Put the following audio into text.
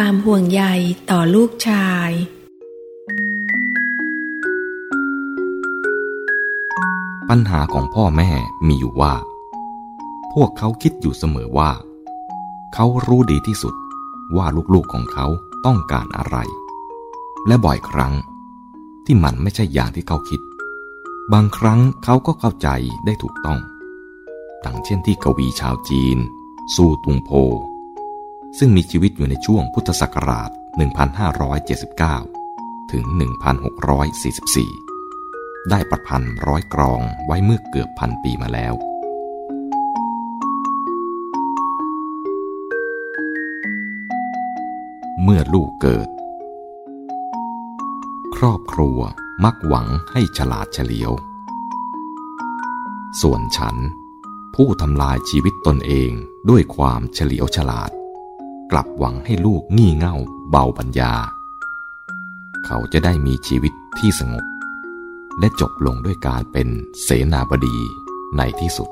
ความห่วงใยต่อลูกชาย ปัญหาของพ่อแม่มีอยู่ว่า พวกเขาคิดอยู่เสมอว่า เขารู้ดีที่สุดว่าลูกๆของเขาต้องการอะไร และบ่อยครั้งที่มันไม่ใช่อย่างที่เขาคิด บางครั้งเขาก็เข้าใจได้ถูกต้อง ดังเช่นที่กวีชาวจีนซูตุงโพ ซึ่งมีชีวิตอยู่ในช่วงพุทธศักราช 1579 ถึง 1644 ได้ประพันธ์ร้อยกรองไว้เมื่อเกือบพันปีมาแล้ว เมื่อลูกเกิด ครอบครัวมักหวังให้ฉลาดเฉลียว ส่วนฉันผู้ทำลายชีวิตตนเองด้วยความเฉลียวฉลาด กลับหวังให้ลูกงี่เง่าเบาปัญญา เขาจะได้มีชีวิตที่สงบ และจบลงด้วยการเป็นเสนาบดีในที่สุด